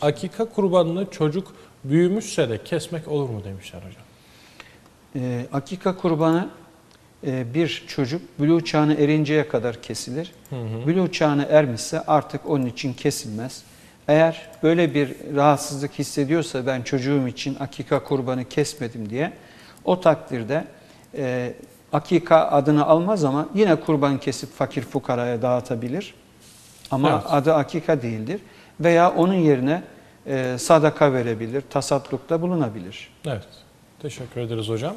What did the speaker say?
Akika kurbanını çocuk büyümüşse de kesmek olur mu demişler hocam. Ee, akika kurbanı e, bir çocuk bülü çağına erinceye kadar kesilir. Hı hı. Bülü çağına ermişse artık onun için kesilmez. Eğer böyle bir rahatsızlık hissediyorsa ben çocuğum için akika kurbanı kesmedim diye o takdirde e, akika adını almaz ama yine kurban kesip fakir fukaraya dağıtabilir. Ama Evet. adı akika değildir. Veya onun yerine e, sadaka verebilir, tasaddukta bulunabilir. Evet. Teşekkür ederiz hocam.